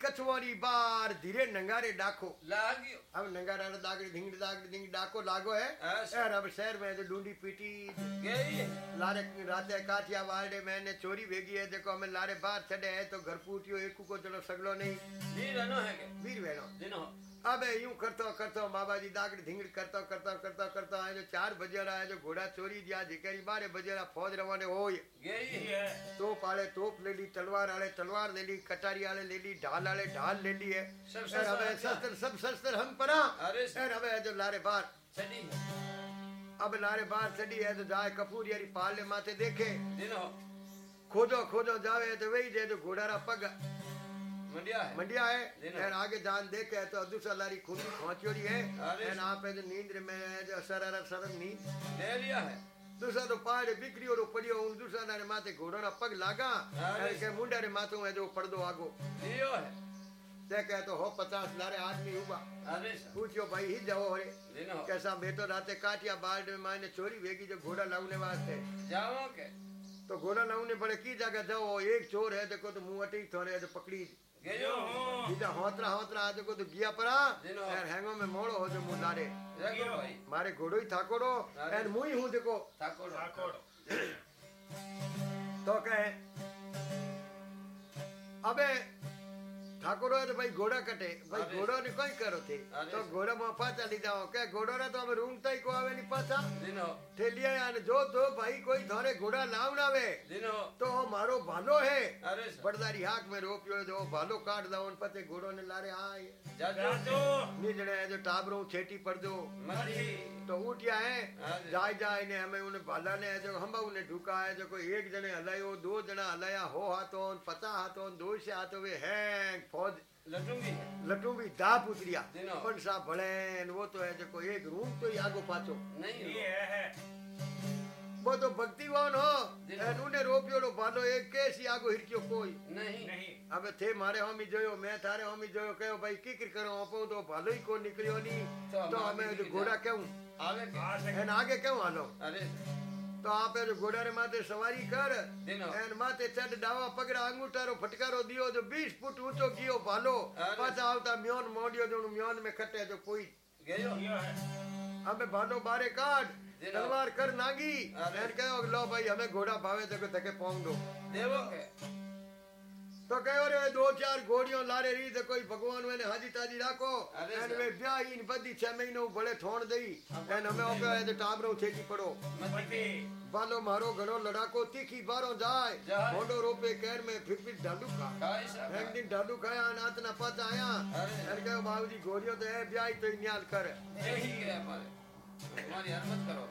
કચવારી બાર ધીરે નંગારે ડાકો લાગ્યો अब नंगारा दागड़ी धिंग दागड़ी धिंग डाको लागो है ऐसे। यार अब शहर में जो ढूंढी पीटी ગઈ लारे राते काठिया वाड़े मैंने चोरी भेगी है देखो हमें लारे बाहर चढ़े है तो घर पूटियो एक को चलो सगलो नहीं જીરનો હે કે वीर बहनो જેનો अब यूँ करता करता बाबा जी दागड़ धींगड़ करता करता करता करता आए जो चार बजेड़ा है जो घोड़ा चोरी दिया धिकारी बारे बजेड़ा फौज रवाने हो। तोप आले तोप ले ली तलवार आले तलवार ले ली कटारी आले ले ली ढाल आले ढाल ले ली है। शस्त्र सब शस्त्र हम परा। अरे जो लारे बार। अब लारे बार चढ़ी है तो जाए कपूर यारी पाले माथे देखे। खोजो खोजो जावे तो वही जे जो तो घोड़ा रा पग। मंडिया है। मंडिया है। आगे जान देख के तो अदू सलारी खूबी पहुंचोरी है आप नींद में जो सरर सरर नींद। ले लिया है। दूसरा तो पहाड़ बिक्री और पड़ियो हूँ दूसरा ने माथे घोड़ा पग लागा। के मुंडा रे माथे है जो पर्दो आगो। लियो है। ते तो हो पचास लारे आदमी हुआ। पूछो भाई ही जाओ रे कैसा मैं राते काटिया बाल्ड में मायने चोरी वेगी जो घोड़ा लाउने वास्ते। जाओ के। तो घोड़ा लाउने पड़े की जगह जाओ? एक चोर है देखो तो मुँह अटी थोड़े तो पकड़ी। जीजा होतरा होतरा आज को तो गिया परा यार हैंगो में मोड़ो हो जो मुलारे मारे घोड़ो ही ठाकोड़ो एंड मुई हूँ देखो ठाकोड़ो तो कहे अबे ઠાકોર ભાઈ ઘોડા કટે ભાઈ ઘોડો ને કઈ કરો તે તો ઘોડા માં પાછા લીધા કે ઘોડો ને તો અમે રૂમ તઈ કો આવે ની પાછા ઠેલિયા અને જો તો ભાઈ કોઈ ધોરે ઘોડા લાવડાવે તો મારો ભાલો હે પડદારી હાથ મેં રોપ્યો જો ભાલો કાઢ દો ને પછી ઘોડો ને લારે આય નીચડે જો ટાબરો છેટી પડજો તો ઉઠ્યા હે જાય જાય ને અમે ઉને ભાલા ને જો હંબા ઉને ઢુકાય જો કોઈ એક જણે હલાયો દો જણા હલાયા હો હાથો પચાસ હાથો દોશે હાથો વે હેંગ ફોજ લટુંબી ધાપ ઉતર્યા પણ સા ભણે વો તો હે જેકો એક રૂમ તો આગો પાછો બધો ભક્તિવાન હો એનુને રોપ્યો ભાલો એક કેસી આગો હિરક્યો કોઈ નહીં હવે થે મારે હોમી જોયો મેં તારે હોમી જોયો કયો ભાઈ કીકર કરો આપો તો ભાલો કો નીકળ્યો ની તો અમે ઘોડા કેવું આવે એને આગે કેવું હાલો અરે તો આપે જો ઘોડારે માથે સવારી કર દિનો. એન માથે ચડ ડાવા પગડા અંગૂઠારો ફટકારો દિયો જો 20 ફૂટ ઊંચો ગયો ભાલો અરે. પાછા આવતા મ્યોન મોડ્યો જો મ્યોન में કટે તો કોઈ ગયો અમે ભાલો બારે કાઢ દિનો. તલવાર કર નાગી અરે. એન કયો લો ભાઈ અમે ઘોડા ભાવે તો કે તકે પોંગ દો દેવો કે તો કયો રે દો ચાર ઘોડીઓ લારે રીત કોઈ ભગવાન એને હાજી તાજી રાખો અને વે બ્યાહી ને બધી છ મહિનો ભલે ઠોણ દઈ અને અમે ઓકે તો ટાબરો થેકી પડો બાલો મારો ઘણો લડાકો તીખી બારો જાય મોડો રોપે કેર મે ફિર ફિર ઢાડુ ખા એક દિન ઢાડુ ખાયા અને આતના પાછા આયા અને કહ્યો બાબુજી ઘોડીઓ તો એ બ્યાહી તો ન્યાલ કરે ભગવાન હરમત કરો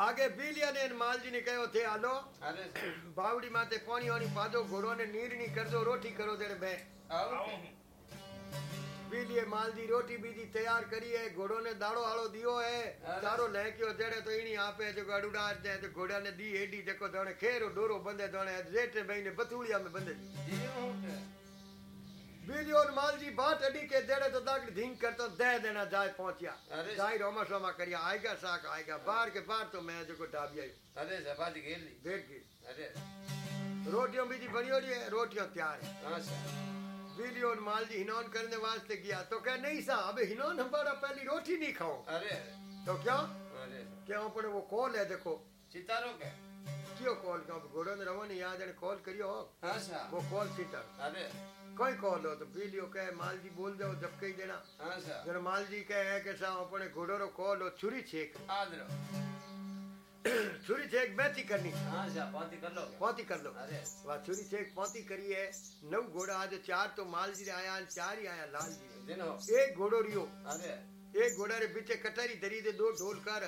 આગે બીલિયા ને માલજી ને કહ્યો થે હાલો અરે બાવડી માથે પાણી વાણી પાજો ઘોડો ને નીરની કરજો રોટી કરો તેરે બે આવું બીલીએ માલજી રોટી બીજી તૈયાર કરી હે ઘોડો ને દાડો આળો દિયો હે અરે. તારો લેક્યો જડે તો ઈણી આપે છે અડુડા દે તો ઘોડા ને દી એડી જકો દોણે ખેરો ડોરો બંધે દોણે જેઠે ભાઈ ને બથુડિયા में બંધે बिलियोन माल जी बात अड़ी के देड़े तो दाग धिंग कर तो दह देना जाए पहुंचिया। जाई रोमा सोमा करिया आएगा साक आएगा। बाहर के बाहर तो मैं जो को डाबी आई अरे सभा गेल ली। बैठ गई अरे। रोटियों भी जी बनी रही है रोटियाँ तैयार है। हाँ, बिलियोन माल जी हिनोन करने वास्ते गया। तो कह नहीं सा अब हिनोन हमारा पहली रोटी नहीं खाओ। अरे। तो क्यों? अरे। क्यों? पड़े वो कॉल है देखो। सितारों के कियो कॉल का घोड़ो ने रवो ने याद ने कॉल करियो हो अच्छा वो कॉल सीटर अरे कोई कॉल हो तो पी लियो कहे माल जी बोल दो जब कही देना अच्छा जर माल जी कहे के सा अपने घोड़ो रो कॉल हो छुरी छेक आदरो छुरी छेक बैती करनी अच्छा पौती कर लो पौती कर लो अरे वाह छुरी छेक पौती करी है नौ घोड़ा आज चार तो माल जी रे आया चार ही आया लाल जी ने एक घोड़ो रियो अरे एक घोड़ा रे पीछे कटारी धरी दे दो ढोल कर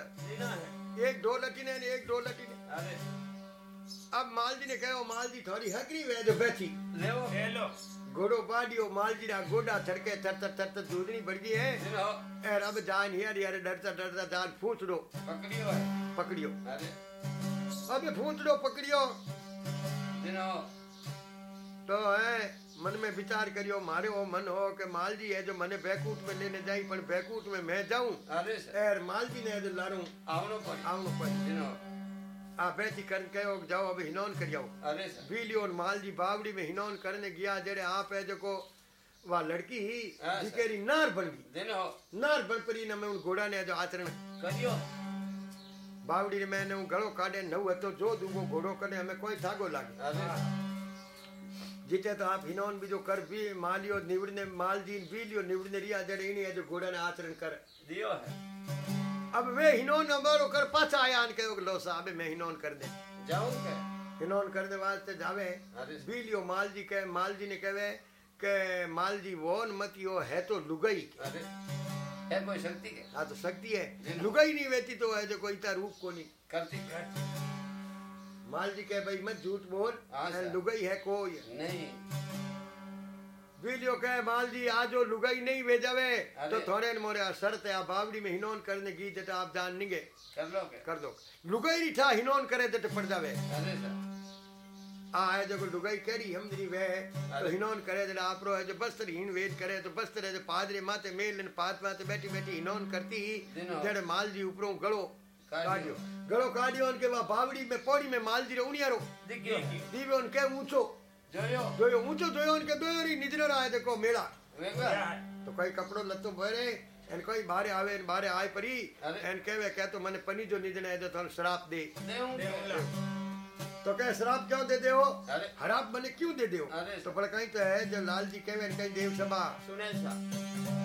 एक ढोल अटीने एक ढोल अटीने अरे अब मालजी ने कहो मालजी थोड़ी हकरी वे जो बैठी। ले वो ले लो गोडो बाडियो मालजी ना गोडा थरके थर थर थर थर दूधनी बढ़ गई है ए रब जान यार यार डरता डरता जान फूंस दो पकड़ियो। पकड़ियो अबे फूंस दो पकड़ियो। दिनो तो है मन में विचार करियो मारे ओ मन हो के मालजी है जो मने बैकूट में लेने जाई पर बैकूट में मैं जाऊँ। अरे। मालजी ने लारू। आवनो पर आवनो पर बेची कर कहो जाओ अब हिनौन कर जाओ। अरे सर। बीलियो माल जी बावड़ी में हिनौन करने गया जड़े आप है जो वा लड़की ही हाँ, सर। जिकेरी नार बन गई। दिन हो। नार बन परी न मैं उन घोड़ा ने जो आचरण। करियो। बावड़ी ने मैंने उन गलो काटे नव हतो जो दूंगो घोड़ो कने हमें कोई थागो लागे। अरे जीते तो आप हिनौन भी जो कर भी मालियो निवड़ने माल जी बीलियो निवड़ने रिया जड़े इन्हीं है जो घोड़ा ने आचरण कर। दियो है। अब वे हिनौन हमारो कर पाछा आया अन कहो लो साहब मैं हिनौन कर दे। जाऊँ के हिनौन करने वास्ते जावे बीलियो माल जी कहे माल जी ने कहे के माल जी वोन मत यो है तो लुगाई अरे है कोई शक्ति के? हाँ तो शक्ति है। लुगाई नहीं वेती तो है जो कोई इतना रूप को नहीं करती के माल जी कहे भाई मत झूठ बोल हाँ। लुगाई है कोई? नहीं। वीडियो कहे माल जी आजो लुगाई नहीं भेजावे अरे। तो थोड़े न मोरे आ शर्त है आ बावड़ी में हिनौन करने की जटा आप जान निगे कर लो कर दो लुगाई नहीं था हिनौन करे जट पड़ जावे आ जो लुगाई करी हम दी वे तो। हिनौन करे जट आपरो है जो बस्तर हीन वेद करे तो बस्तर है जो पादरे माते मेल न पात माते बैठी बैठी हिनौन करती ही। जड़े माल जी ऊपरों गलो। काढ़ियो गलो જોયો જોયો ઊંચું જોયો ને કે બેરી નીચે રાય તે કો મેળા તો કોઈ કપડો લતો ભરે એન કોઈ બારે આવે ને બારે આય પરી એન કહેવે કે તો મને પની જો નીચે આય તો તને શ્રાપ દે तो कहे शराब क्यों दे देव हराब मैंने क्यों दे देव तो पर कहीं तो है जो लाल जी कहे कहीं देव सभा सुने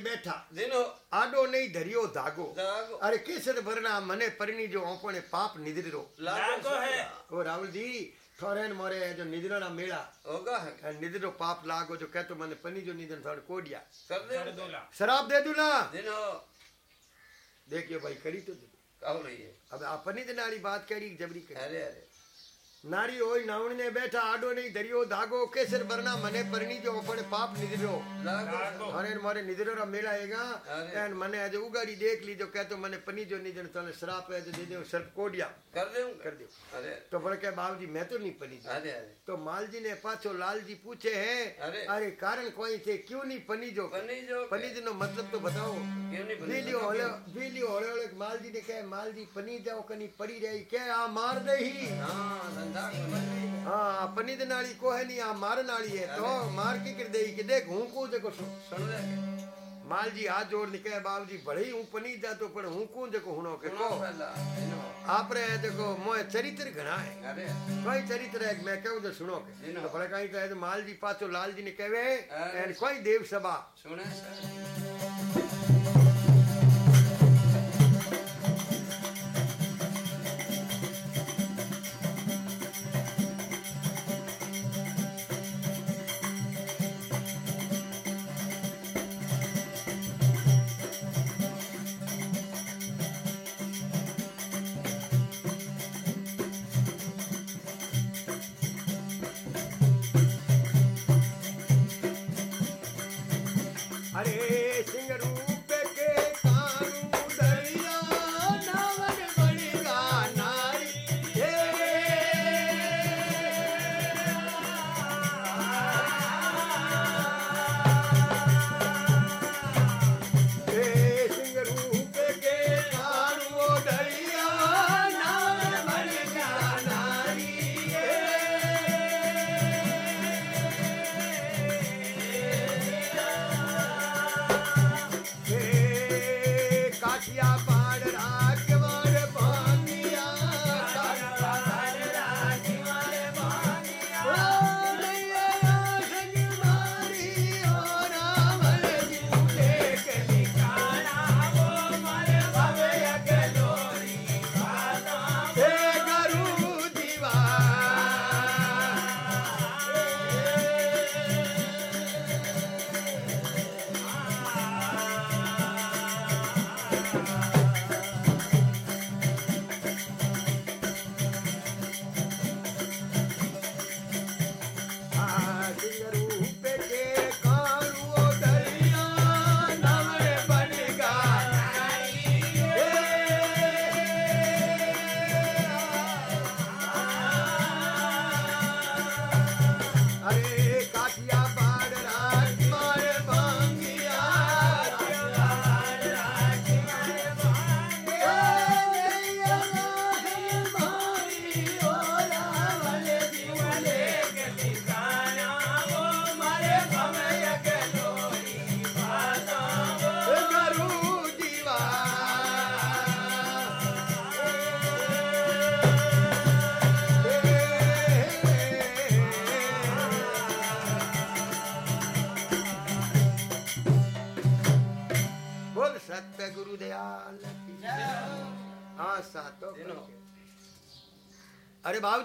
બેઠા જેનો આડો નહીં ધર્યો ધાગો અરે કેસર ભરના મને પરની જો ઓપણે પાપ નિદ્રો લાગો હે ઓ રાહુલજી થોરેન મોરે જો નિદ્રો ના મેળા હોગા હે નિદ્રો પાપ લાગો જો કહેતો મને પની જો નિદ્રો થોડ કોડિયા સર દે શરાબ દે દુલા જેનો देखियो भाई करी तो अब आप अपनी दिन वाली बात कह रही जबरी करी अरे अरे નારી હોય નાવણીને બેઠા આડો નહીં ધર્યો ધાગો કેસર બરના મને પરણી જો પણ પાપ નિધર્યો અરે મારે નિધર્યો મેળાયેગા એન મને આજે ઉગાડી દેખ લીજો કે તો મને પનીજો નહીં જણ તને શ્રાપ હે તો દે દે સર્પ કોડિયા કર દે કર દે અરે તો પણ કે બાપજી મેં તો નહીં પનીજો અરે તો માલજી ને પાછો લાલજી પૂછે હે અરે કારણ કોઈ છે ક્યું નહીં પનીજો પનીજો પનીજ નો મતલબ તો બતાવો વીડિયો હોલે વીડિયો હોલે માલજી ને કહે માલજી પની જાઓ કની પડી રહી કે આ માર દહી હા हाँ अपनी दे नाली को है नहीं आ मार नाली है तो मार के कर देई के देख हूँ को देखो माल जी हाथ जोड़ निके बाबू जी भले ही हूँ पनी जा तो पर हूँ को देखो हुनो के। को आप रे देखो मोए चरित्र घना है। कोई चरित्र है मैं कहूँ तो सुनो के। तो भले काई तो कहे तो माल जी पाछो लाल जी ने कहवे एंड कोई देव सभा। सुने।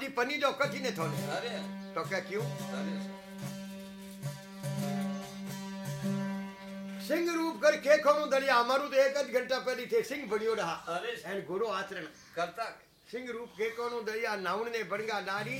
कथी ने थोने अरे, तो क्या क्यों? अरे, सिंह रूप कर के खोनु दरिया हमारू तो एक आध घंटा पहले थे सिंह बनियो रहा। एंड गुरु आचरण। करता? सिंह रूप के कोनो दरिया नाउन ने बनगा नारी।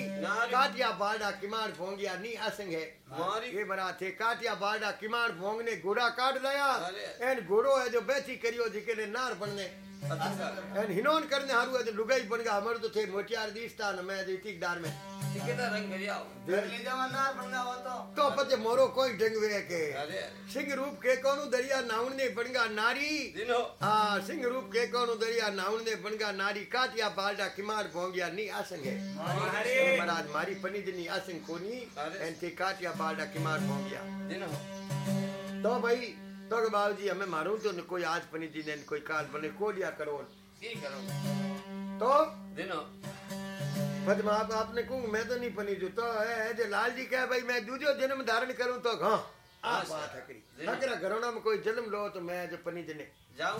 काटिया बाड़ा किमार भोंगिया नी असंग है। मारी। ये बरा थे काटिया बाड़ा किमार भोंग ने घोड़ा काट लाया। एंड घोड़ो है जो बैठी करियो जिके ने नार बनने अच्छा, एंड हिनोन करने हारू है जो लुगाई बनगा हमर तो थे मोटियार दीस्ता न मैं जो इतिकदार में कितना रंग भरिया हो? दिल्ली जवानार बनगा हो तो तो पते मोरो कोई ढंग वे के अरे, सिंह रूप के कोनो दरिया नाउन ने बनगा नारी जिनो। हाँ सिंह रूप के कोनो दरिया नाउन ने बनगा नारी काटिया बाड़ा किमार भोंगिया ते भाई तो हमें मारू तो कोई आज पनी जी ने कोई काल बने को लिया करो। करो? तो? दिनो आप आपने कहूँ मैं तो नहीं पनी जो तो है जो लाल जी कहे भाई मैं दूजो जन्म धारण करूँ तो हाँ। आ बात है करी। अगर घरोना में कोई जन्म लो तो मैं जो पनी जने जाऊँ?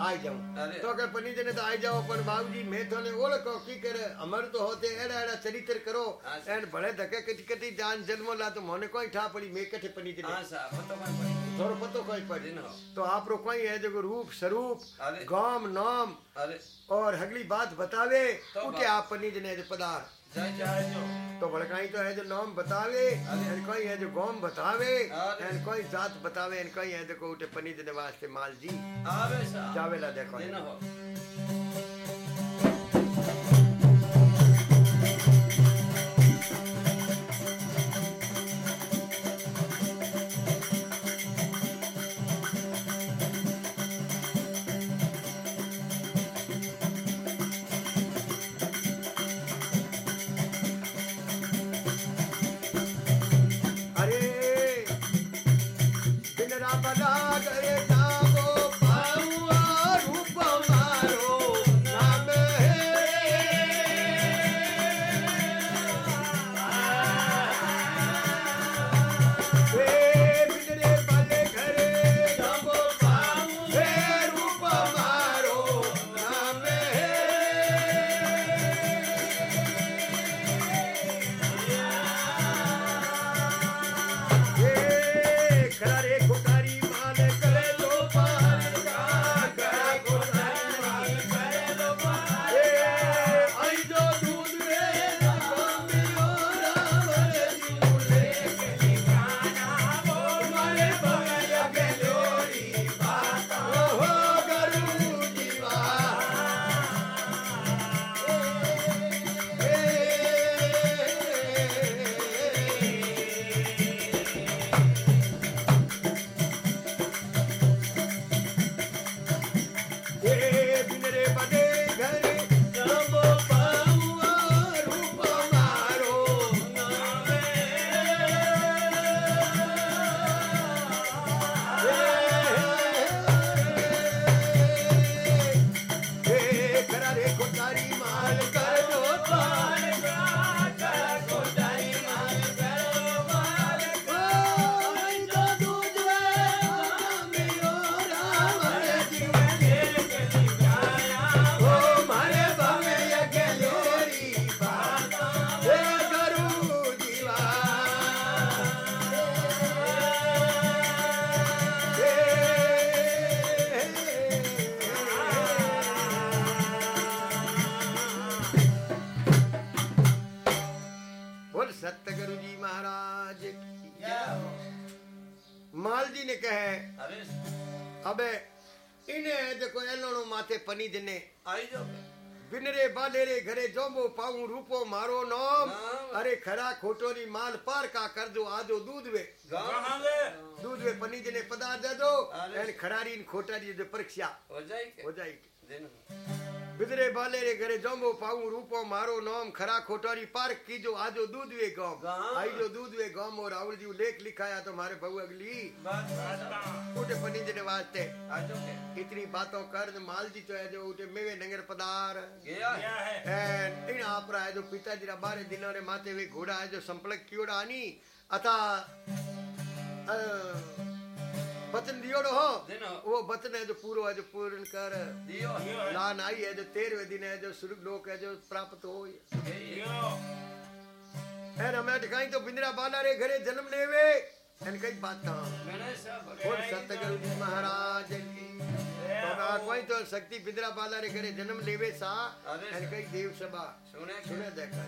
आई जाऊँ। तो अगर पनी दिने तो आई जाओ पर बाबूजी मैं तो ने ओळखो की करे अमर तो होते एड़ा एड़ा चरित्र करो। एंड भले धके कटी कटी जान जन्म ला तो मोने कोई ठा पड़ी मैं कठे पनी दिने हाँ, साहब, पतो मैं पड़ी। थोड़ो पतो कोई पड़ी। तो आप रो कोई है जो रूप स्वरूप। गाम नाम और अगली बात बतावे तो आप पनी जने पदार्थ जो। तो भड़काई तो है जो नाम बतावे एंड कोई है जो गोम बतावे। एंड कोई जात बतावे एंड कोई है देखो उठे पनी जने वास्ते माल जी। जावेला देखो। बालेरे घरे जोमो पाऊँ रूपो मारो नोम नाम। अरे खरा खोटोरी माल पार का कर दो आजो दूध वे कहाँ ले दूध वे पनी दिने पदा હો दो बिदरे बालेरे घरे जोमो पाऊँ रूपो मारो नोम खरा खोटारी पार की जो आजो दूध वे गाँव। आई जो दूध वे गाँव और राहुल जी लेख लिखाया तो हमारे बहु अगली। उठे पनी दिने वास्ते। इतनी बातों कर माल जी तो है जो उठे मेवे नंगर पदार। है। इन आपरा है जो पिताजी रा बारे दिनों रे माथे वे घोड़ा है जो संपलक कियोड़ा आनी अथा बचन दियोड़ो हो वो बचन है जो पूरो है जो पूर्ण कर। दियो। लान आई है जो तेरहवे दिन है जो सुर्ग लोक है जो प्राप्त हो एन हमें दिखाई तो बिंद्रा बाला रे घरे जन्म लेवे। एन कई बात। और सतगुरु जी महाराज की। तो कोई तो शक्ति बिंद्रा बाला रे घरे जन्म लेवे सा। एन कई देव सभा। सुने सुने देखा।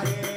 Hare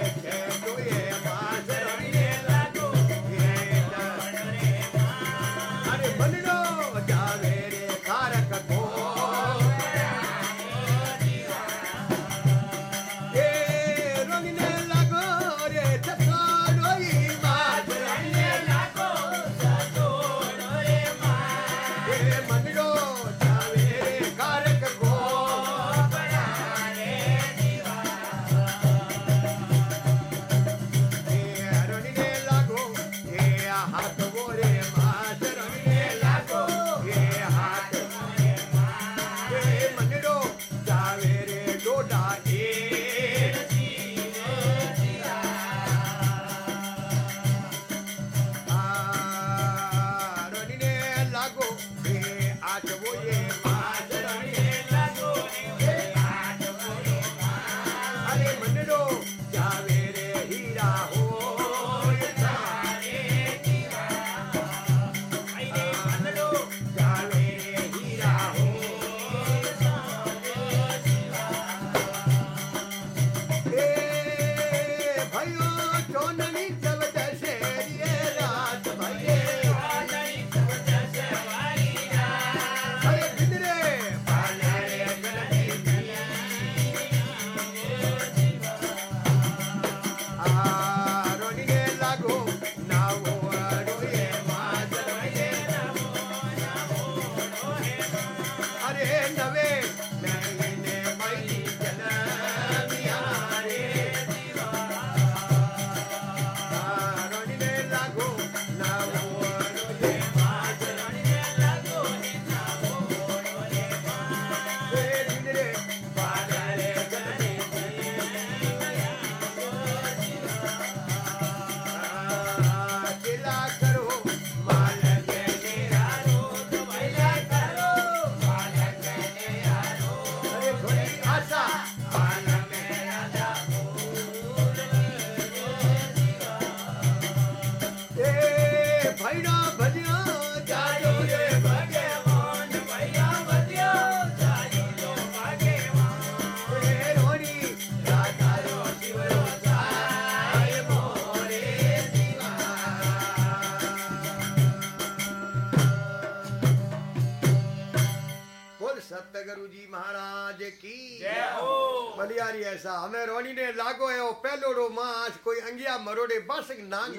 कोई अंगिया मरोड़े बस नांग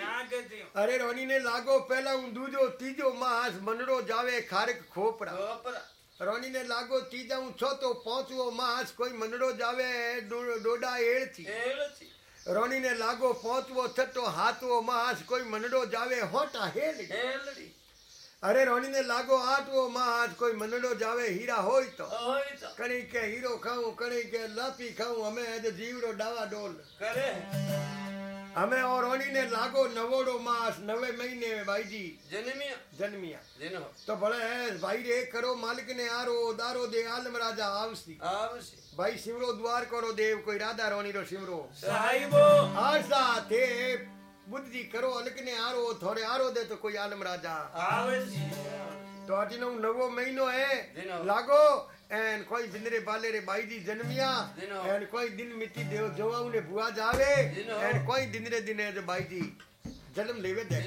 नाग जी अरे रोनी ने लागो पहला हूँ दूजो तीजो मास मनड़ो जावे खारक खोपड़ा रोनी ने लागो तीजा हूँ चौथो पांचवो मास कोई मनड़ो जावे डो- डोडा एड़ थी रोनी ने लागो पांचवो छठो हाथवो मास कोई मनड़ो जावे होटा हेल अरे रोनी ने लागो आठवो मास कोई मनड़ो जावे हीरा होय तो कणी के हीरो खाऊं कणी के लापी खाऊं हमें और रोनी ने लागो नवोड़ो मास नवे महीने में भाई जी जन्मिया जन्मिया जिनो तो बड़े है भाई रे करो मालिक ने आरो दारो दे आलम राजा आवसी आवश्य भाई शिवरो द्वार करो देव कोई राधा रोनी रो शिवरो साहिबो आशा थे बुद्ध करो अलग ने आरो थोड़े आरो दे तो कोई आलम राजा आवश्य तो अटिनो नवो महीनो है लागो एन कोई जिंदरे बाले रे बाई जी जन्मिया। एन कोई दिन मिट्टी देव जोवाऊ उन्हें बुआ जावे। एन कोई दिन रे दिन है जो बाई जी जन्म लेवे दे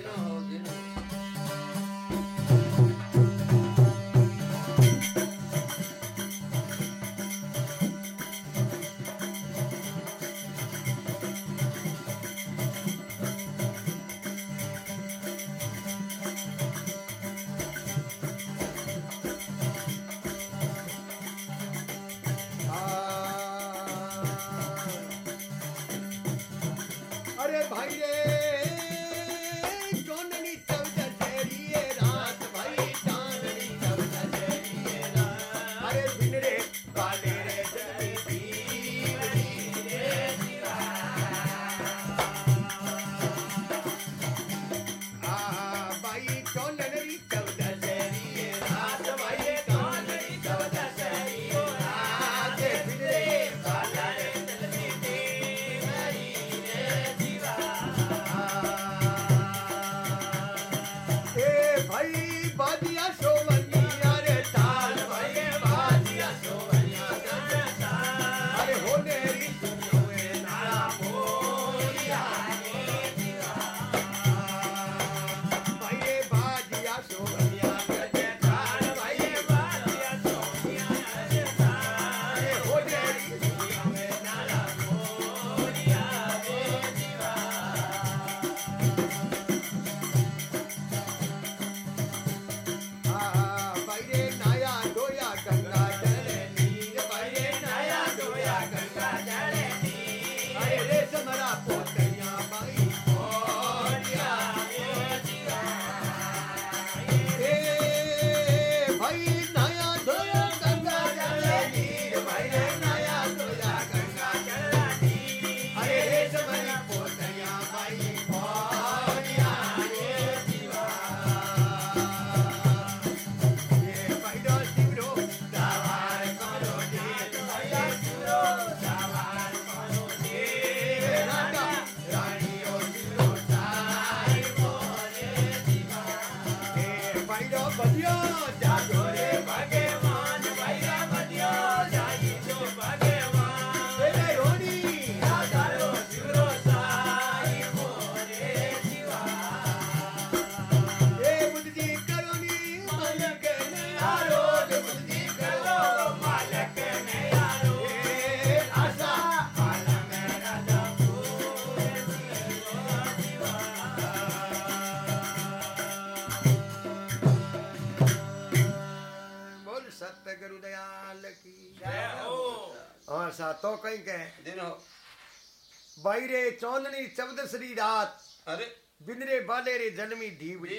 बाईरे चौंदनी चौदसरी रात अरे बिंदरे बाले रे जन्मी दीवड़ी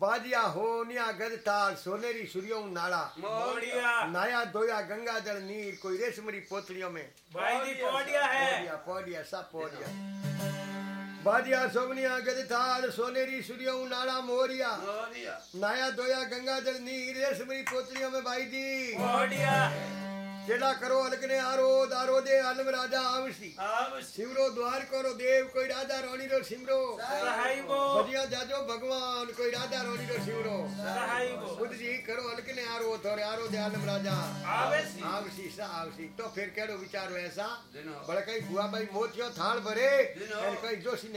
बाजिया होनिया गदताल सोनेरी सूर्यों नाला नाया दोया गंगा जल नीर कोई रेशमरी पोतलियों में भाई जी पोडिया है पोडिया पोडिया सब पोडिया बाजिया सोमनिया गदताल सोनेरी सूर्यों नाला मोरिया मोरिया नाया दोया गंगा जल नीर रेशमरी पोतलियों में भाई जी पोडिया जेड़ा करो अलगने आरो दारो दे आलम राजा आवसी आवश्य शिवरो द्वार करो देव कोई राजा रोनी रो सिमरो साहिबो बजिया जाजो भगवान कोई राजा रोनी रो शिवरो साहिबो खुद जी करो अलगने आरो थोड़े आरो दे आलम राजा आवश्य आवसी सा आवसी तो फिर केड़ो विचार ऐसा जिनो बड़े कई बुआ भाई मोतियो थाल भरे दिनो। और कई जोशी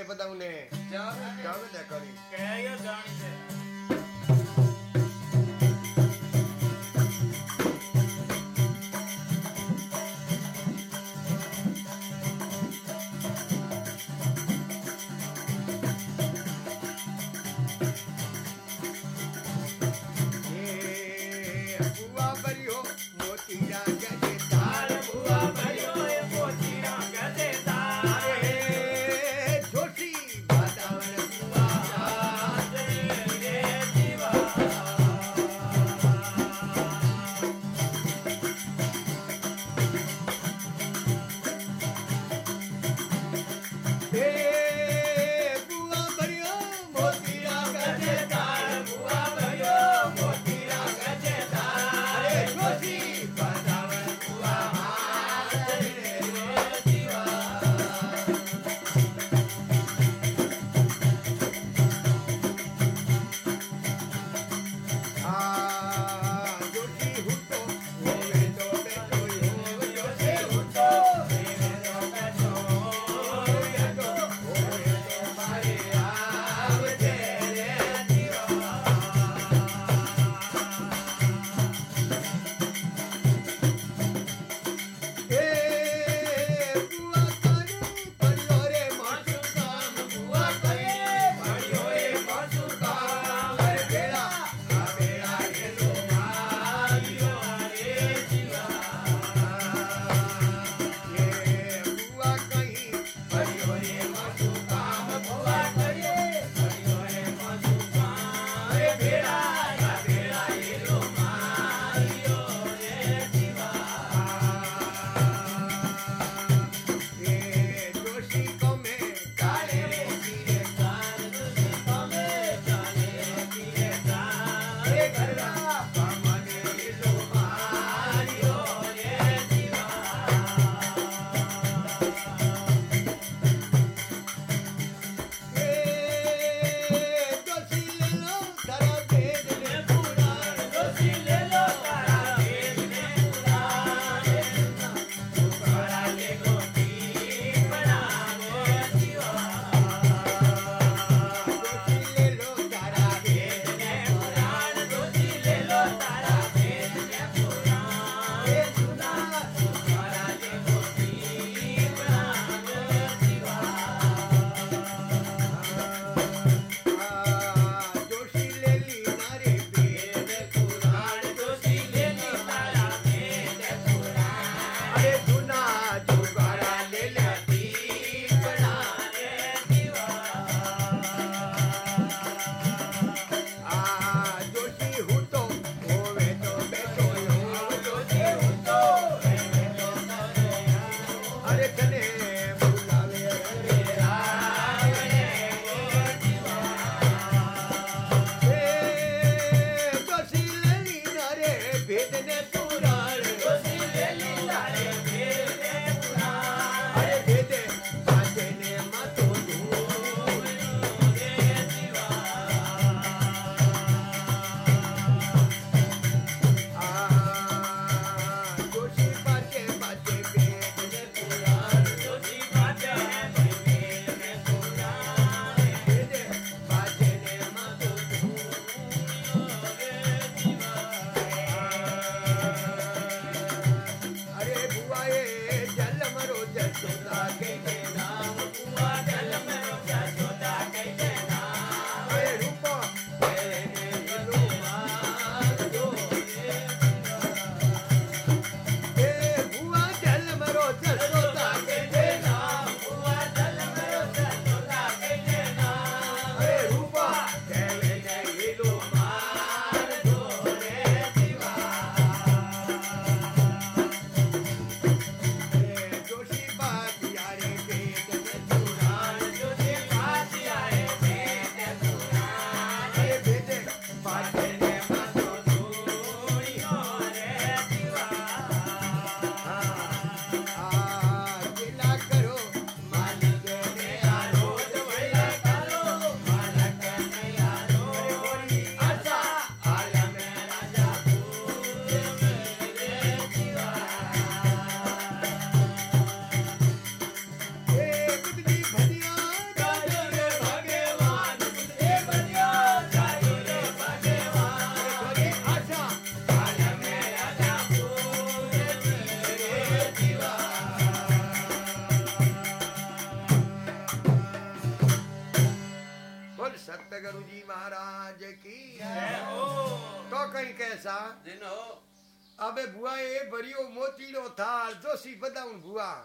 જોશી બધાઉન ભુવા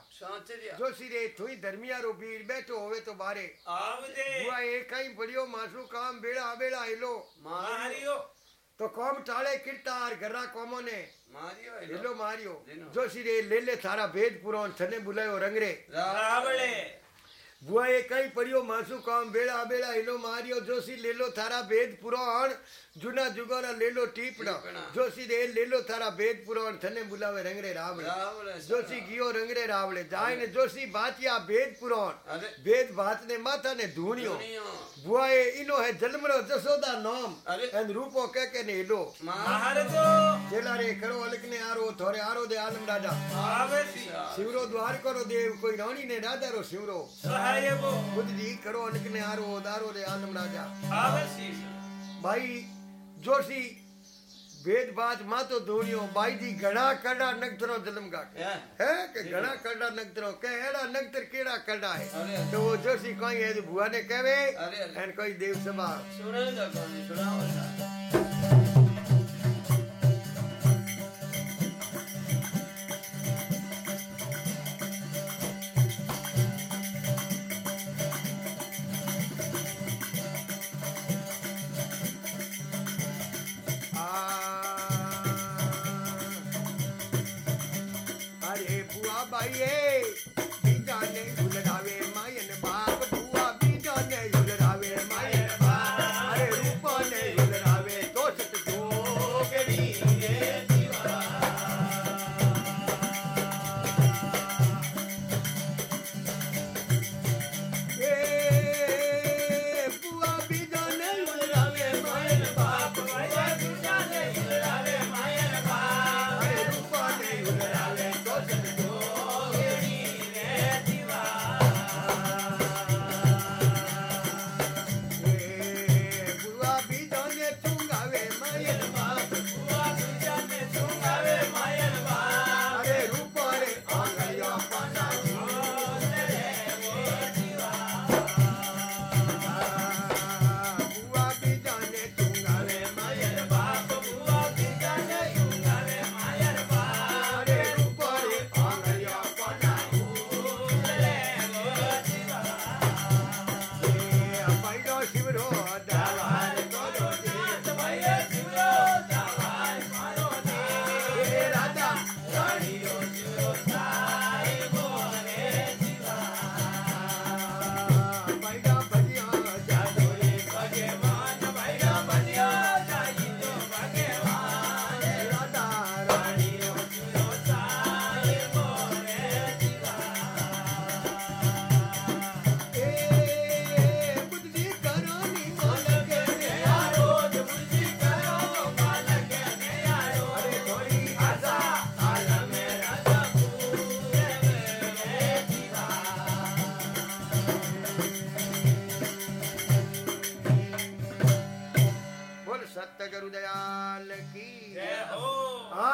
જોશી રે થોઈ ધર્મિયારો ભીડ બેઠો હોવે તો બારે ભુવા એ કઈ પડ્યો માસુ કામ બેડા બેડા હેલો માર્યો તો કોમ ટાળે કીર્તાર ઘરના કોમો ને હેલો માર્યો જોશી રે લે લે તારા ભેદ પૂરો થને બોલાયો રંગરે રાવળે ભુઆએ કંઈ પડ્યો માસું કામ ભેળા ભેળા એનો માર્યો જોશી લેલો થારા ભેદ પુરાણ જૂના જુગોના લેલો ટીપણા જોશી દે લેલો થારા ભેદ પુરાણ થને બોલાવે રંગરે રાવળે જોશી ગયો રંગરે રાવળે જાય ને જોશી ભાતિયા ભેદ પુરાણ ભેદ ભાત ને માથા ને ધૂણ્યો ભુઆએ ઈનો હે જન્મરો જસોદા નામ એન રૂપો કે કે ને એલો મહારાજો જેલા રે કરો અલક ને આરો થોરે આરો દે આલમ રાજા આવે શિવરો દ્વાર કરો દેવ કોઈ રાણી ને રાજા રો શિવરો સહાય ಆಯಗೋ बुद्धि करो अनक ने आरो उदारो रे आनम राजा। आशीष भाई जोशी वेद बाज मा तो दोनियो बाई दी घणा कड़ा नक्षत्रो जन्म का है। के घणा कड़ा नक्षत्रो के एड़ा नक्षत्र केड़ा कड़ा है? तो वो जोशी कोई है भुआ ने कहवे अरे कोई देव सभा। सुने सुनाओ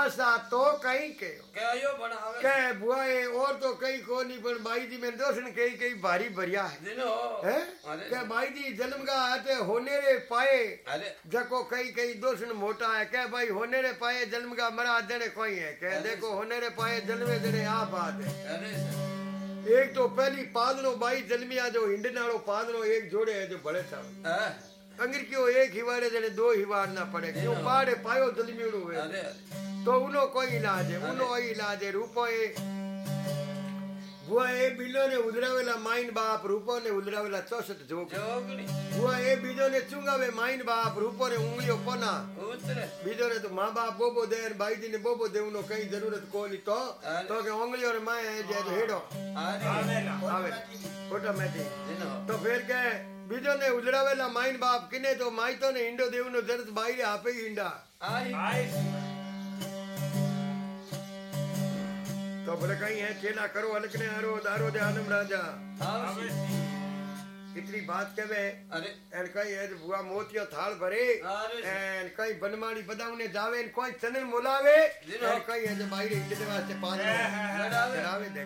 ಆಸಾ ತೋ ಕೈ ಕಯೋ ಕಯೋ ಬಣಾವೆ ಕೇ ಬುವಾಯೆ ಓರ್ ತೋ ಕೈ ಕೋನಿ ಬಣ ಬಾಯಿ ದಿ ಮೇನ್ ದೋಸನ ಕೈ ಕೈ ಭಾರಿ ಬರಿಯಾ है ದಿನೋ ಹೇ ಕೇ ಬಾಯಿ ದಿ ಜನ್ಮಗಾ ಆತೆ ಹೋನೆ ರೇ ಪಾಯೆ ಜಕೋ ಕೈ ಕೈ ದೋಸನ ಮೋಟಾ है ಕೇ ಬಾಯಿ ಹೋನೆ ರೇ ಪಾಯೆ ಜನ್ಮಗಾ ಮರಾ ದಣೆ ಕೋಯಿ है ಕೇ देखो होने रे पाए जन्मे जने आ बात है एक तो पहली पादनो बाई जन्मिया जो हिंड नालो पादनो एक जोड़े है जो बड़े साहब અંગરકીઓ એક હિવાડે જણે દો હિવાર ના પડે કે પાડે? પાયો જલમીણું હોય. તો ઉનો કોઈ લાજે ઉનો એ લાજે. રૂપો એ ભુઆ એ બિલો ને ઉધરાવેલા માઇન બાપ રૂપો ને ઉધરાવેલા ચોસઠ જોગ. ભુઆ એ બીજો ને ચુંગાવે માઇન બાપ રૂપો ને ઉંગલીઓ કોના. બીજો ને તો મા બાપ બોબો દે ને બાઈજી ને બોબો દેવ નો કઈ જરૂરત કોની તો? તો કે ઉંગલીઓ ને માય જાય તો હેડો. આવે. ખોટા તો ફેર કે रे माए जे तो हेडो અરે આવેલા आवे ऑटोमेटिक જીનો तो फिर के बीजो ने उधरावेला माइन बाप किने तो माई तो ने इंडो देव नो जरूरत बाई रे आपे ही इंडा આઈ આય तो बोले कहीं है चेला करो अलकने आरो दारो दे आनम राजा આવશે इतनी बात कहे અરે एन कई है जो बुआ मोतियो थाल भरे अरे। एन कई बनमाड़ी बदावने जावे एन कोई चने मोलावे जीनो। एन कई है जो बाहर इंडे वास्ते पान લડાવે चढ़ावे दे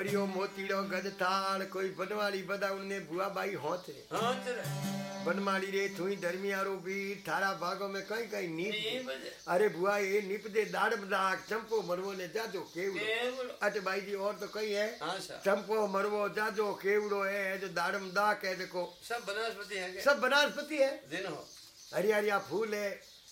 વરિયો મોતીડો ગદથાળ કોઈ બનવાળી બધા ઉને ભુઆબાઈ હોત રે बनमाली रे थुई धर्मियारो भी थारा भागो में कई कई नीप अरे बुआ ये नीप दे दाड़ दाग चंपो मरवो ने जाजो केवड़ो अट भाई जी और तो कई है चंपो मरवो जाजो केवड़ो है जो दाड़म दाग है देखो सब वनस्पति है सब वनस्पति है हरियारिया फूल है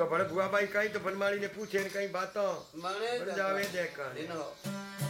तो बड़े बुआ भाई कहीं तो बनमाली ने पूछे ने कहीं बातों मने बन